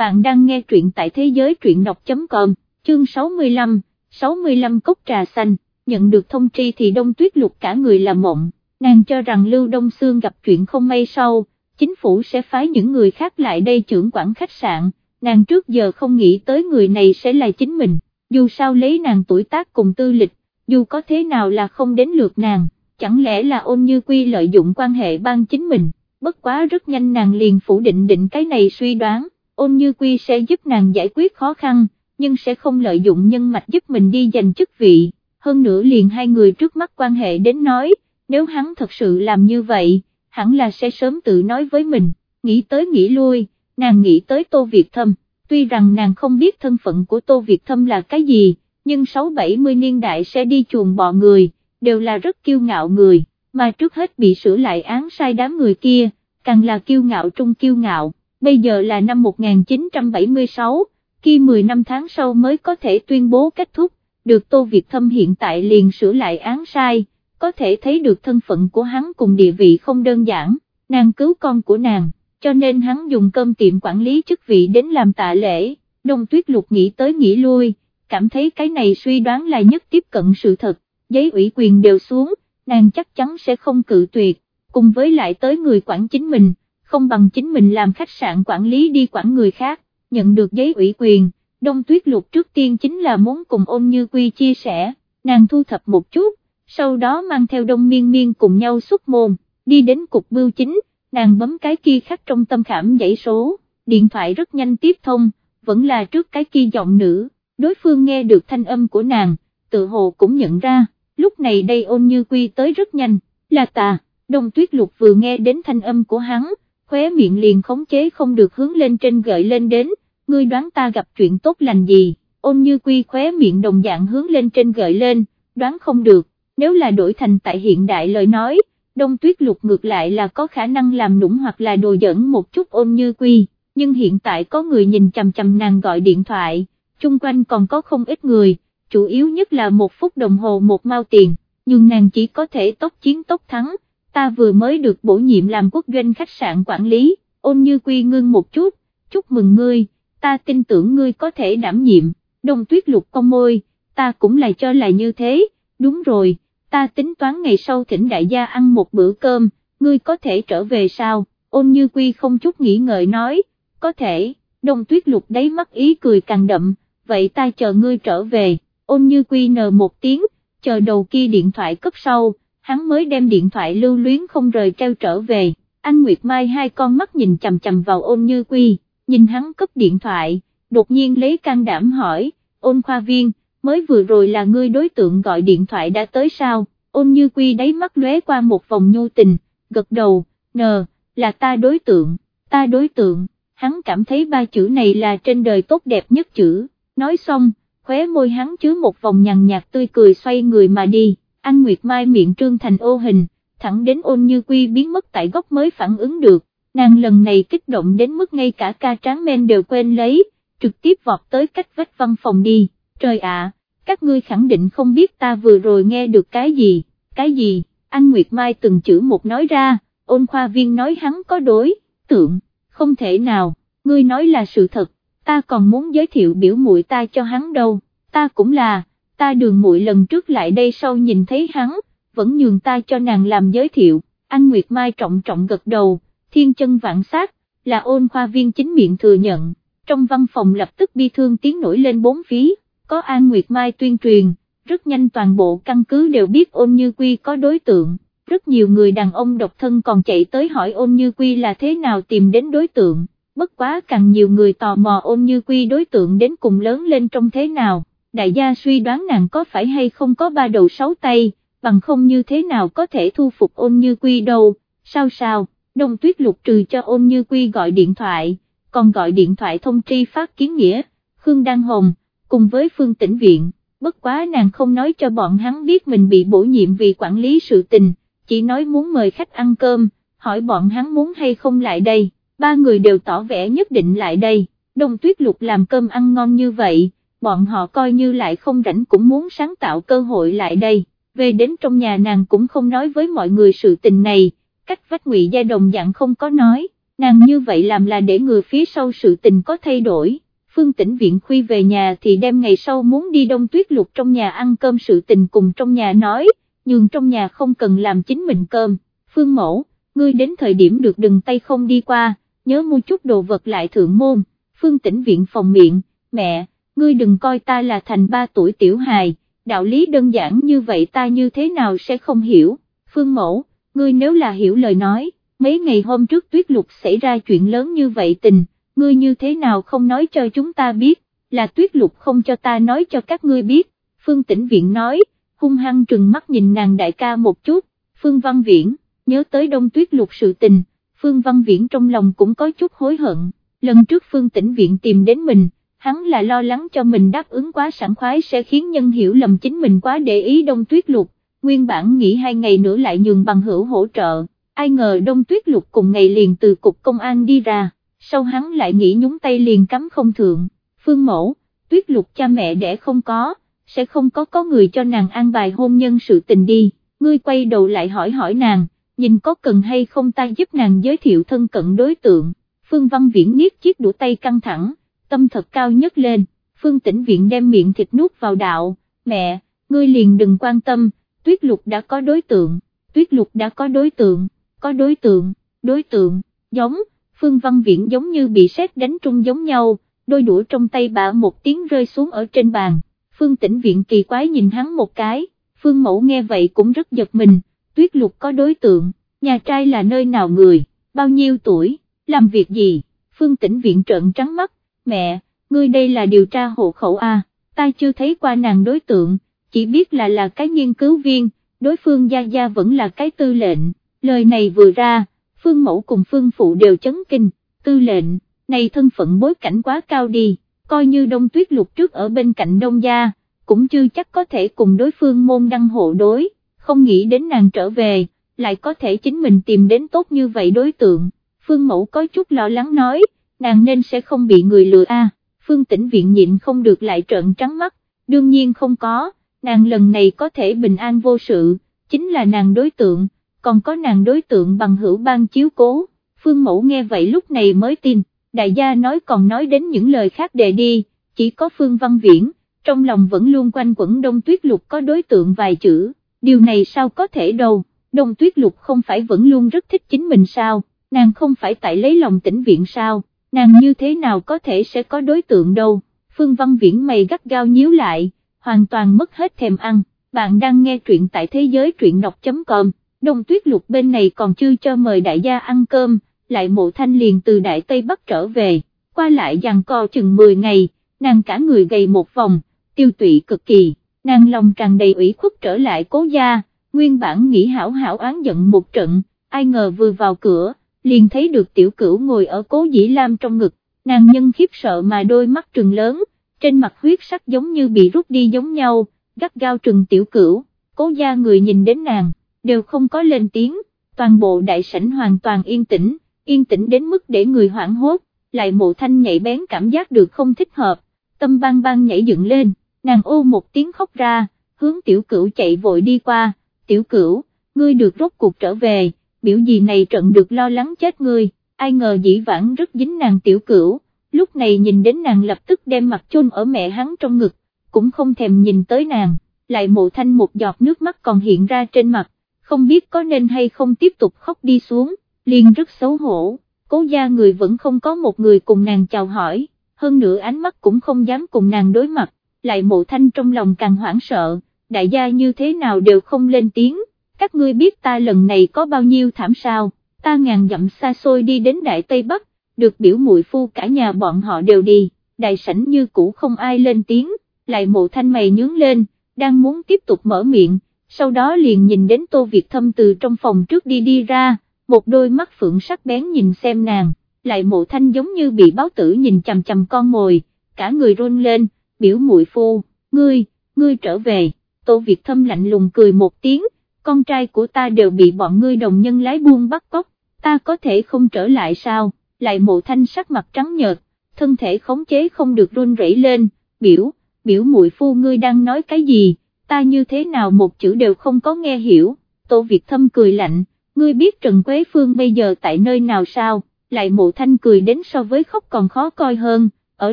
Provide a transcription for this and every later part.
bạn đang nghe truyện tại thế giới truyện đọc.com, chương 65, 65 cốc trà xanh, nhận được thông tri thì đông tuyết lục cả người là mộng, nàng cho rằng Lưu Đông Sương gặp chuyện không may sau, chính phủ sẽ phái những người khác lại đây trưởng quản khách sạn, nàng trước giờ không nghĩ tới người này sẽ là chính mình, dù sao lấy nàng tuổi tác cùng tư lịch, dù có thế nào là không đến lượt nàng, chẳng lẽ là ôn như quy lợi dụng quan hệ ban chính mình, bất quá rất nhanh nàng liền phủ định định cái này suy đoán, ôn như quy sẽ giúp nàng giải quyết khó khăn, nhưng sẽ không lợi dụng nhân mạch giúp mình đi giành chức vị, hơn nữa liền hai người trước mắt quan hệ đến nói, nếu hắn thật sự làm như vậy, hẳn là sẽ sớm tự nói với mình, nghĩ tới nghĩ lui, nàng nghĩ tới Tô Việt Thâm, tuy rằng nàng không biết thân phận của Tô Việt Thâm là cái gì, nhưng 6-70 niên đại sẽ đi chuồng bọ người, đều là rất kiêu ngạo người, mà trước hết bị sửa lại án sai đám người kia, càng là kiêu ngạo trung kiêu ngạo, bây giờ là năm 1976, khi 10 năm tháng sau mới có thể tuyên bố kết thúc, được Tô Việt Thâm hiện tại liền sửa lại án sai, có thể thấy được thân phận của hắn cùng địa vị không đơn giản, nàng cứu con của nàng, cho nên hắn dùng cơm tiệm quản lý chức vị đến làm tạ lễ, đông tuyết lục nghĩ tới nghĩ lui, cảm thấy cái này suy đoán là nhất tiếp cận sự thật, giấy ủy quyền đều xuống, nàng chắc chắn sẽ không cự tuyệt, cùng với lại tới người quản chính mình, không bằng chính mình làm khách sạn quản lý đi quản người khác, nhận được giấy ủy quyền, đông tuyết lục trước tiên chính là muốn cùng ôn như quy chia sẻ, nàng thu thập một chút, sau đó mang theo đông miên miên cùng nhau xuất môn, đi đến cục bưu chính, nàng bấm cái kia khắc trong tâm khảm dãy số, điện thoại rất nhanh tiếp thông, vẫn là trước cái kia giọng nữ, đối phương nghe được thanh âm của nàng, tự hồ cũng nhận ra, lúc này đây ôn như quy tới rất nhanh, là tà, đông tuyết lục vừa nghe đến thanh âm của hắn, khóe miệng liền khống chế không được hướng lên trên gợi lên đến, ngươi đoán ta gặp chuyện tốt lành gì, ôn như quy khóe miệng đồng dạng hướng lên trên gợi lên, đoán không được, nếu là đổi thành tại hiện đại lời nói, đông tuyết lục ngược lại là có khả năng làm nũng hoặc là đồ dẫn một chút ôn như quy, nhưng hiện tại có người nhìn chằm chằm nàng gọi điện thoại, chung quanh còn có không ít người, chủ yếu nhất là một phút đồng hồ một mao tiền, nhưng nàng chỉ có thể tốc chiến tốc thắng, ta vừa mới được bổ nhiệm làm quốc doanh khách sạn quản lý, ôn như quy ngưng một chút, chúc mừng ngươi, ta tin tưởng ngươi có thể đảm nhiệm, đông tuyết lục cong môi, ta cũng lại cho là như thế, đúng rồi, ta tính toán ngày sau thỉnh đại gia ăn một bữa cơm, ngươi có thể trở về sao, ôn như quy không chút nghĩ ngợi nói, có thể, đông tuyết lục đấy mắt ý cười càng đậm, vậy ta chờ ngươi trở về, ôn như quy nờ một tiếng, chờ đầu kia điện thoại cấp sau, hắn mới đem điện thoại lưu luyến không rời treo trở về, anh Nguyệt Mai hai con mắt nhìn chầm chầm vào ôn như quy, nhìn hắn cấp điện thoại, đột nhiên lấy can đảm hỏi, ôn khoa viên, mới vừa rồi là ngươi đối tượng gọi điện thoại đã tới sao, ôn như quy đáy mắt lóe qua một vòng nhu tình, gật đầu, nờ, là ta đối tượng, ta đối tượng, hắn cảm thấy ba chữ này là trên đời tốt đẹp nhất chữ, nói xong, khóe môi hắn chứa một vòng nhàn nhạt tươi cười xoay người mà đi, anh Nguyệt Mai miệng trương thành ô hình, thẳng đến ôn như quy biến mất tại góc mới phản ứng được, nàng lần này kích động đến mức ngay cả ca tráng men đều quên lấy, trực tiếp vọt tới cách vách văn phòng đi, trời ạ, các ngươi khẳng định không biết ta vừa rồi nghe được cái gì, cái gì, anh Nguyệt Mai từng chữ một nói ra, ôn khoa viên nói hắn có đối, tượng, không thể nào, ngươi nói là sự thật, ta còn muốn giới thiệu biểu muội ta cho hắn đâu, ta cũng là, ta đường muội lần trước lại đây sau nhìn thấy hắn, vẫn nhường ta cho nàng làm giới thiệu, anh Nguyệt Mai trọng trọng gật đầu, thiên chân vạn sát, là ôn khoa viên chính miệng thừa nhận, trong văn phòng lập tức bi thương tiếng nổi lên bốn phí, có An Nguyệt Mai tuyên truyền, rất nhanh toàn bộ căn cứ đều biết ôn như quy có đối tượng, rất nhiều người đàn ông độc thân còn chạy tới hỏi ôn như quy là thế nào tìm đến đối tượng, bất quá càng nhiều người tò mò ôn như quy đối tượng đến cùng lớn lên trong thế nào, đại gia suy đoán nàng có phải hay không có ba đầu sáu tay, bằng không như thế nào có thể thu phục ôn như quy đâu, sao sao, đông tuyết lục trừ cho ôn như quy gọi điện thoại, còn gọi điện thoại thông tri phát kiến nghĩa, Khương Đăng Hồng, cùng với Phương Tĩnh Viện, bất quá nàng không nói cho bọn hắn biết mình bị bổ nhiệm vì quản lý sự tình, chỉ nói muốn mời khách ăn cơm, hỏi bọn hắn muốn hay không lại đây, ba người đều tỏ vẻ nhất định lại đây, đông tuyết lục làm cơm ăn ngon như vậy, bọn họ coi như lại không rảnh cũng muốn sáng tạo cơ hội lại đây, về đến trong nhà nàng cũng không nói với mọi người sự tình này, cách vách ngụy gia đồng dạng không có nói, nàng như vậy làm là để người phía sau sự tình có thay đổi. Phương Tĩnh Viện khuy về nhà thì đem ngày sau muốn đi đông tuyết lục trong nhà ăn cơm sự tình cùng trong nhà nói, nhưng trong nhà không cần làm chính mình cơm. Phương Mẫu, ngươi đến thời điểm được đừng tay không đi qua, nhớ mua chút đồ vật lại thượng môn. Phương Tĩnh Viện phòng miệng, mẹ, ngươi đừng coi ta là thành ba tuổi tiểu hài, đạo lý đơn giản như vậy ta như thế nào sẽ không hiểu. Phương Mẫu, ngươi nếu là hiểu lời nói, mấy ngày hôm trước tuyết lục xảy ra chuyện lớn như vậy tình, ngươi như thế nào không nói cho chúng ta biết, là tuyết lục không cho ta nói cho các ngươi biết, Phương Tĩnh Viện nói, hung hăng trừng mắt nhìn nàng đại ca một chút, Phương Văn Viễn, nhớ tới đông tuyết lục sự tình, Phương Văn Viễn trong lòng cũng có chút hối hận, lần trước Phương Tĩnh Viện tìm đến mình, hắn là lo lắng cho mình đáp ứng quá sẵn khoái sẽ khiến nhân hiểu lầm chính mình quá để ý đông tuyết lục, nguyên bản nghĩ hai ngày nữa lại nhường bằng hữu hỗ trợ, ai ngờ đông tuyết lục cùng ngày liền từ cục công an đi ra. Sau hắn lại nghĩ nhúng tay liền cắm không thượng, phương mẫu, tuyết lục cha mẹ đẻ không có, sẽ không có có người cho nàng an bài hôn nhân sự tình đi, ngươi quay đầu lại hỏi hỏi nàng, nhìn có cần hay không ta giúp nàng giới thiệu thân cận đối tượng, phương văn viễn niết chiếc đũa tay căng thẳng, tâm thật cao nhất lên, phương tĩnh viện đem miệng thịt nuốt vào đạo, mẹ, ngươi liền đừng quan tâm, tuyết lục đã có đối tượng, tuyết lục đã có đối tượng, có đối tượng, đối tượng, giống, Phương Văn Viễn giống như bị sét đánh trung giống nhau, đôi đũa trong tay bả một tiếng rơi xuống ở trên bàn, Phương Tĩnh Viện kỳ quái nhìn hắn một cái, Phương Mẫu nghe vậy cũng rất giật mình, tuyết lục có đối tượng, nhà trai là nơi nào người, bao nhiêu tuổi, làm việc gì, Phương Tĩnh Viện trợn trắng mắt, mẹ, ngươi đây là điều tra hộ khẩu A, ta chưa thấy qua nàng đối tượng, chỉ biết là là cái nghiên cứu viên, đối phương Gia Gia vẫn là cái tư lệnh, lời này vừa ra Phương Mẫu cùng Phương Phụ đều chấn kinh, tư lệnh, này thân phận bối cảnh quá cao đi, coi như đông tuyết lục trước ở bên cạnh đông gia, cũng chưa chắc có thể cùng đối phương môn đăng hộ đối, không nghĩ đến nàng trở về, lại có thể chính mình tìm đến tốt như vậy đối tượng, Phương Mẫu có chút lo lắng nói, nàng nên sẽ không bị người lừa a. Phương Tĩnh Viện nhịn không được lại trợn trắng mắt, đương nhiên không có, nàng lần này có thể bình an vô sự, chính là nàng đối tượng còn có nàng đối tượng bằng hữu ban chiếu cố, Phương Mẫu nghe vậy lúc này mới tin, đại gia nói còn nói đến những lời khác đề đi, chỉ có Phương Văn Viễn, trong lòng vẫn luôn quanh quẩn đông tuyết lục có đối tượng vài chữ, điều này sao có thể đâu, đông tuyết lục không phải vẫn luôn rất thích chính mình sao, nàng không phải tại lấy lòng tĩnh viện sao, nàng như thế nào có thể sẽ có đối tượng đâu, Phương Văn Viễn mày gắt gao nhíu lại, hoàn toàn mất hết thèm ăn, bạn đang nghe truyện tại thế giới truyện đọc.com đông tuyết lục bên này còn chưa cho mời đại gia ăn cơm, lại mộ thanh liền từ đại Tây Bắc trở về, qua lại dàn co chừng 10 ngày, nàng cả người gầy một vòng, tiêu tụy cực kỳ, nàng lòng tràn đầy ủy khuất trở lại cố gia, nguyên bản nghĩ hảo hảo oán giận một trận, ai ngờ vừa vào cửa, liền thấy được tiểu cửu ngồi ở cố dĩ lam trong ngực, nàng nhân khiếp sợ mà đôi mắt trừng lớn, trên mặt huyết sắc giống như bị rút đi giống nhau, gắt gao trừng tiểu cửu, cố gia người nhìn đến nàng đều không có lên tiếng, toàn bộ đại sảnh hoàn toàn yên tĩnh, yên tĩnh đến mức để người hoảng hốt, lại mộ thanh nhảy bén cảm giác được không thích hợp, tâm bang bang nhảy dựng lên, nàng ô một tiếng khóc ra, hướng tiểu cửu chạy vội đi qua, tiểu cửu, ngươi được rốt cuộc trở về, biểu gì này trận được lo lắng chết người ai ngờ dĩ vãng rất dính nàng tiểu cửu, lúc này nhìn đến nàng lập tức đem mặt chôn ở mẹ hắn trong ngực, cũng không thèm nhìn tới nàng, lại mộ thanh một giọt nước mắt còn hiện ra trên mặt, không biết có nên hay không tiếp tục khóc đi xuống, liền rất xấu hổ, cố gia người vẫn không có một người cùng nàng chào hỏi, hơn nữa ánh mắt cũng không dám cùng nàng đối mặt, lại mộ thanh trong lòng càng hoảng sợ, đại gia như thế nào đều không lên tiếng, các ngươi biết ta lần này có bao nhiêu thảm sao, ta ngàn dặm xa xôi đi đến Đại Tây Bắc, được biểu muội phu cả nhà bọn họ đều đi, đại sảnh như cũ không ai lên tiếng, lại mộ thanh mày nhướng lên, đang muốn tiếp tục mở miệng, sau đó liền nhìn đến Tô Việt Thâm từ trong phòng trước đi đi ra, một đôi mắt phượng sắc bén nhìn xem nàng, lại mộ thanh giống như bị báo tử nhìn chầm chầm con mồi, cả người run lên, biểu muội phu, ngươi, ngươi trở về, Tô Việt Thâm lạnh lùng cười một tiếng, con trai của ta đều bị bọn ngươi đồng nhân lái buông bắt cóc, ta có thể không trở lại sao, lại mộ thanh sắc mặt trắng nhợt, thân thể khống chế không được run rẩy lên, biểu, biểu muội phu ngươi đang nói cái gì, ta như thế nào một chữ đều không có nghe hiểu, Tô Việt Thâm cười lạnh, ngươi biết Trần Quế Phương bây giờ tại nơi nào sao, lại mộ thanh cười đến so với khóc còn khó coi hơn, ở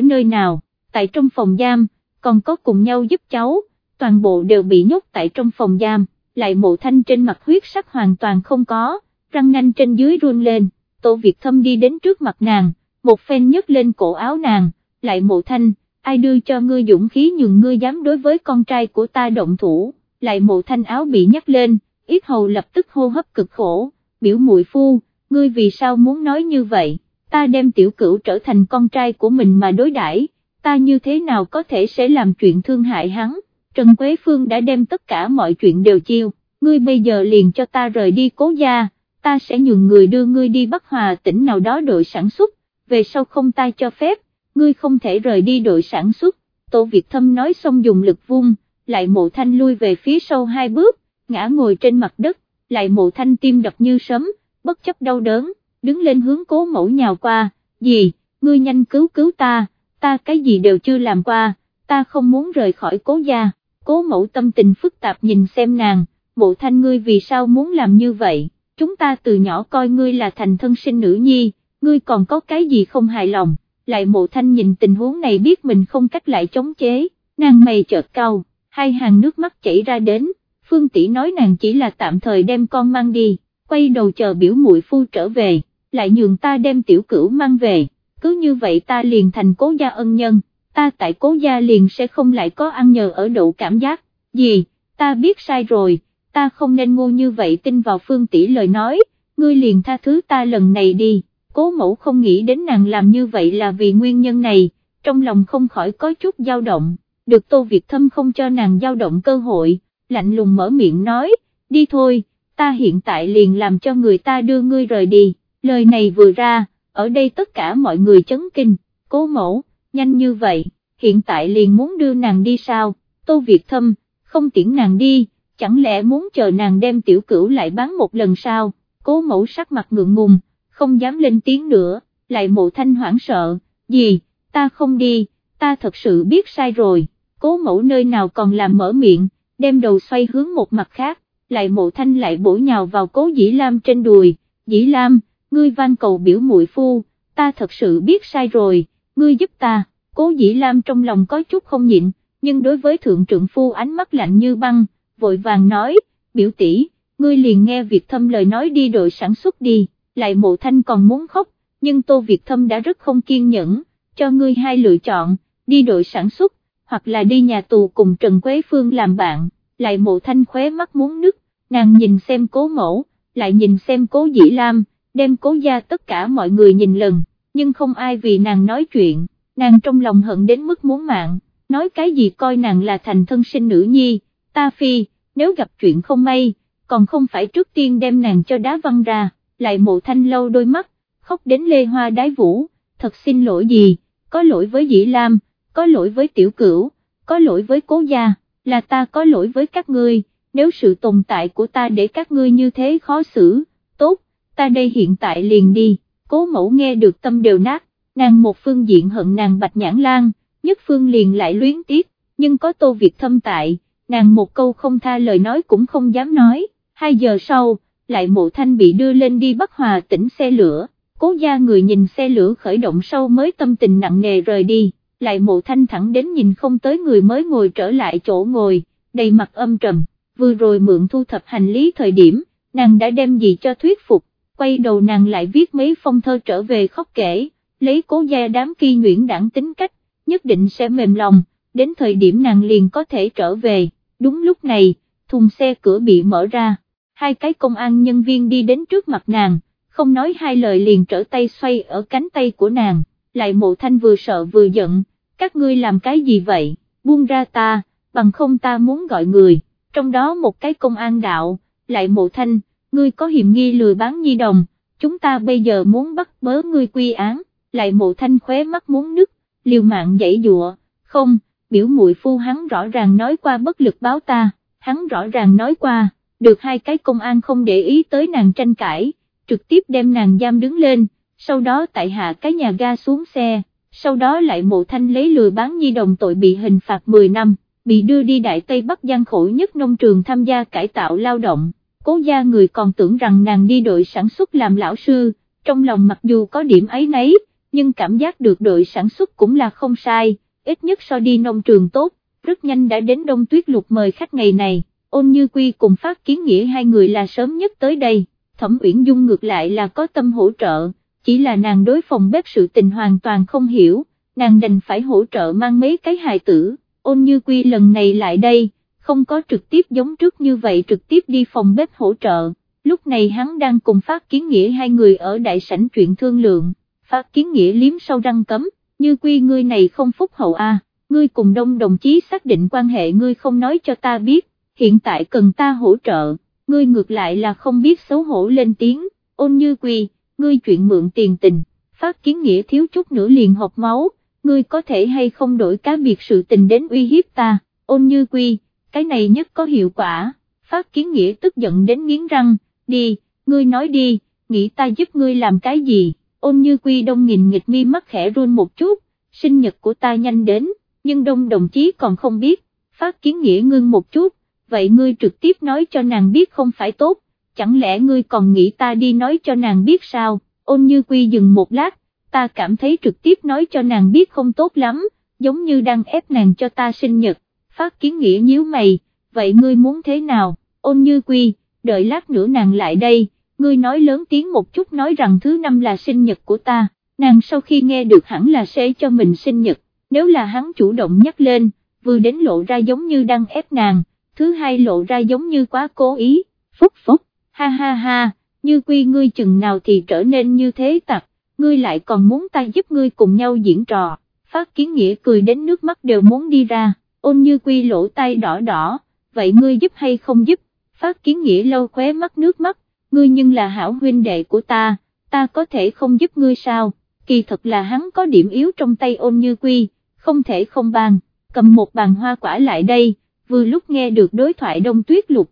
nơi nào, tại trong phòng giam, còn có cùng nhau giúp cháu, toàn bộ đều bị nhốt tại trong phòng giam, lại mộ thanh trên mặt huyết sắc hoàn toàn không có, răng nanh trên dưới run lên, Tô Việt Thâm đi đến trước mặt nàng, một phen nhấc lên cổ áo nàng, lại mộ thanh, ai đưa cho ngươi dũng khí nhường ngươi dám đối với con trai của ta động thủ, lại mộ thanh áo bị nhắc lên, ít hầu lập tức hô hấp cực khổ, biểu muội phu, ngươi vì sao muốn nói như vậy, ta đem tiểu cửu trở thành con trai của mình mà đối đãi, ta như thế nào có thể sẽ làm chuyện thương hại hắn, Trần Quế Phương đã đem tất cả mọi chuyện đều chiêu, ngươi bây giờ liền cho ta rời đi cố gia, ta sẽ nhường người đưa ngươi đi Bắc Hòa tỉnh nào đó đội sản xuất, về sau không ta cho phép, ngươi không thể rời đi đội sản xuất, Tô Việt Thâm nói xong dùng lực vung, lại mộ thanh lui về phía sau hai bước, ngã ngồi trên mặt đất, lại mộ thanh tim đập như sấm, bất chấp đau đớn, đứng lên hướng cố mẫu nhào qua, gì, ngươi nhanh cứu cứu ta, ta cái gì đều chưa làm qua, ta không muốn rời khỏi cố gia, cố mẫu tâm tình phức tạp nhìn xem nàng, mộ thanh ngươi vì sao muốn làm như vậy, chúng ta từ nhỏ coi ngươi là thành thân sinh nữ nhi, ngươi còn có cái gì không hài lòng, lại mộ thanh nhìn tình huống này biết mình không cách lại chống chế, nàng mày chợt cau, hai hàng nước mắt chảy ra đến, phương tỷ nói nàng chỉ là tạm thời đem con mang đi, quay đầu chờ biểu muội phu trở về, lại nhường ta đem tiểu cửu mang về, cứ như vậy ta liền thành cố gia ân nhân, ta tại cố gia liền sẽ không lại có ăn nhờ ở đậu cảm giác, gì, ta biết sai rồi, ta không nên ngu như vậy tin vào phương tỷ lời nói, ngươi liền tha thứ ta lần này đi, cố mẫu không nghĩ đến nàng làm như vậy là vì nguyên nhân này, trong lòng không khỏi có chút dao động, được Tô Việt Thâm không cho nàng dao động cơ hội, lạnh lùng mở miệng nói, đi thôi, ta hiện tại liền làm cho người ta đưa ngươi rời đi, lời này vừa ra, ở đây tất cả mọi người chấn kinh, cố mẫu, nhanh như vậy, hiện tại liền muốn đưa nàng đi sao, Tô Việt Thâm, không tiễn nàng đi, chẳng lẽ muốn chờ nàng đem tiểu cửu lại bán một lần sao, cố mẫu sắc mặt ngượng ngùng, không dám lên tiếng nữa, lại mộ thanh hoảng sợ, gì, ta không đi, ta thật sự biết sai rồi, cố mẫu nơi nào còn làm mở miệng, đem đầu xoay hướng một mặt khác, lại mộ thanh lại bổ nhào vào cố dĩ lam trên đùi, dĩ lam, ngươi van cầu biểu muội phu, ta thật sự biết sai rồi, ngươi giúp ta, cố dĩ lam trong lòng có chút không nhịn, nhưng đối với thượng trượng phu ánh mắt lạnh như băng, vội vàng nói, biểu tỷ, ngươi liền nghe Việt thâm lời nói đi đội sản xuất đi, lại mộ thanh còn muốn khóc, nhưng tô Việt thâm đã rất không kiên nhẫn, cho ngươi hai lựa chọn, đi đội sản xuất, hoặc là đi nhà tù cùng Trần Quế Phương làm bạn, lại mộ thanh khóe mắt muốn nứt, nàng nhìn xem cố mẫu, lại nhìn xem cố dĩ lam, đem cố gia tất cả mọi người nhìn lần, nhưng không ai vì nàng nói chuyện, nàng trong lòng hận đến mức muốn mạng, nói cái gì coi nàng là thành thân sinh nữ nhi, ta phi, nếu gặp chuyện không may, còn không phải trước tiên đem nàng cho đá văng ra, lại mộ thanh lâu đôi mắt, khóc đến lê hoa đái vũ, thật xin lỗi gì, có lỗi với dĩ lam, có lỗi với tiểu cửu, có lỗi với cố gia, là ta có lỗi với các ngươi, nếu sự tồn tại của ta để các ngươi như thế khó xử, tốt, ta đây hiện tại liền đi, cố mẫu nghe được tâm đều nát, nàng một phương diện hận nàng bạch nhãn lan, nhất phương liền lại luyến tiếc, nhưng có tô việc thâm tại, nàng một câu không tha lời nói cũng không dám nói, hai giờ sau, lại mộ thanh bị đưa lên đi Bắc Hòa tỉnh xe lửa, cố gia người nhìn xe lửa khởi động sau mới tâm tình nặng nề rời đi, lại mộ thanh thẳng đến nhìn không tới người mới ngồi trở lại chỗ ngồi, đầy mặt âm trầm, vừa rồi mượn thu thập hành lý thời điểm, nàng đã đem gì cho thuyết phục, quay đầu nàng lại viết mấy phong thơ trở về khóc kể, lấy cố gia đám kỳ nguyễn đảng tính cách, nhất định sẽ mềm lòng, đến thời điểm nàng liền có thể trở về, đúng lúc này, thùng xe cửa bị mở ra, hai cái công an nhân viên đi đến trước mặt nàng, không nói hai lời liền trở tay xoay ở cánh tay của nàng, lại mộ thanh vừa sợ vừa giận, các ngươi làm cái gì vậy, buông ra ta, bằng không ta muốn gọi người, trong đó một cái công an đạo, lại mộ thanh, ngươi có hiểm nghi lừa bán nhi đồng, chúng ta bây giờ muốn bắt bớ ngươi quy án, lại mộ thanh khóe mắt muốn nứt, liều mạng dãy dụa, không, biểu muội phu hắn rõ ràng nói qua bất lực báo ta, hắn rõ ràng nói qua, được hai cái công an không để ý tới nàng tranh cãi, trực tiếp đem nàng giam đứng lên, sau đó tại hạ cái nhà ga xuống xe, sau đó lại mộ thanh lấy lừa bán nhi đồng tội bị hình phạt 10 năm, bị đưa đi Đại Tây Bắc gian khổ nhất nông trường tham gia cải tạo lao động, cố gia người còn tưởng rằng nàng đi đội sản xuất làm lão sư, trong lòng mặc dù có điểm ấy nấy, nhưng cảm giác được đội sản xuất cũng là không sai, ít nhất so đi nông trường tốt, rất nhanh đã đến đông tuyết lục mời khách ngày này, ôn như quy cùng phát kiến nghĩa hai người là sớm nhất tới đây, thẩm uyển dung ngược lại là có tâm hỗ trợ, chỉ là nàng đối phòng bếp sự tình hoàn toàn không hiểu, nàng đành phải hỗ trợ mang mấy cái hài tử, ôn như quy lần này lại đây, không có trực tiếp giống trước như vậy trực tiếp đi phòng bếp hỗ trợ, lúc này hắn đang cùng phát kiến nghĩa hai người ở đại sảnh chuyện thương lượng, phát kiến nghĩa liếm sâu răng cấm, như quy ngươi này không phúc hậu a, ngươi cùng đông đồng chí xác định quan hệ ngươi không nói cho ta biết, hiện tại cần ta hỗ trợ, ngươi ngược lại là không biết xấu hổ lên tiếng, ôn như quy, ngươi chuyện mượn tiền tình, phát kiến nghĩa thiếu chút nữa liền hộp máu, ngươi có thể hay không đổi cá biệt sự tình đến uy hiếp ta, ôn như quy, cái này nhất có hiệu quả, phát kiến nghĩa tức giận đến nghiến răng, đi, ngươi nói đi, nghĩ ta giúp ngươi làm cái gì, ôn như quy đông nghìn nghịch mi mắt khẽ run một chút, sinh nhật của ta nhanh đến, nhưng đông đồng chí còn không biết, phát kiến nghĩa ngưng một chút, vậy ngươi trực tiếp nói cho nàng biết không phải tốt, chẳng lẽ ngươi còn nghĩ ta đi nói cho nàng biết sao, ôn như quy dừng một lát, ta cảm thấy trực tiếp nói cho nàng biết không tốt lắm, giống như đang ép nàng cho ta sinh nhật, phát kiến nghĩa nhíu mày, vậy ngươi muốn thế nào, ôn như quy, đợi lát nữa nàng lại đây, ngươi nói lớn tiếng một chút nói rằng thứ năm là sinh nhật của ta, nàng sau khi nghe được hẳn là sẽ cho mình sinh nhật, nếu là hắn chủ động nhắc lên, vừa đến lộ ra giống như đang ép nàng, thứ hai lộ ra giống như quá cố ý, phúc phúc, ha ha ha, như quy ngươi chừng nào thì trở nên như thế tặc, ngươi lại còn muốn ta giúp ngươi cùng nhau diễn trò, phát kiến nghĩa cười đến nước mắt đều muốn đi ra, ôn như quy lỗ tay đỏ đỏ, vậy ngươi giúp hay không giúp, phát kiến nghĩa lâu khóe mắt nước mắt, ngươi nhưng là hảo huynh đệ của ta, ta có thể không giúp ngươi sao, kỳ thật là hắn có điểm yếu trong tay ôn như quy, không thể không bàn, cầm một bàn hoa quả lại đây, vừa lúc nghe được đối thoại đông tuyết lục,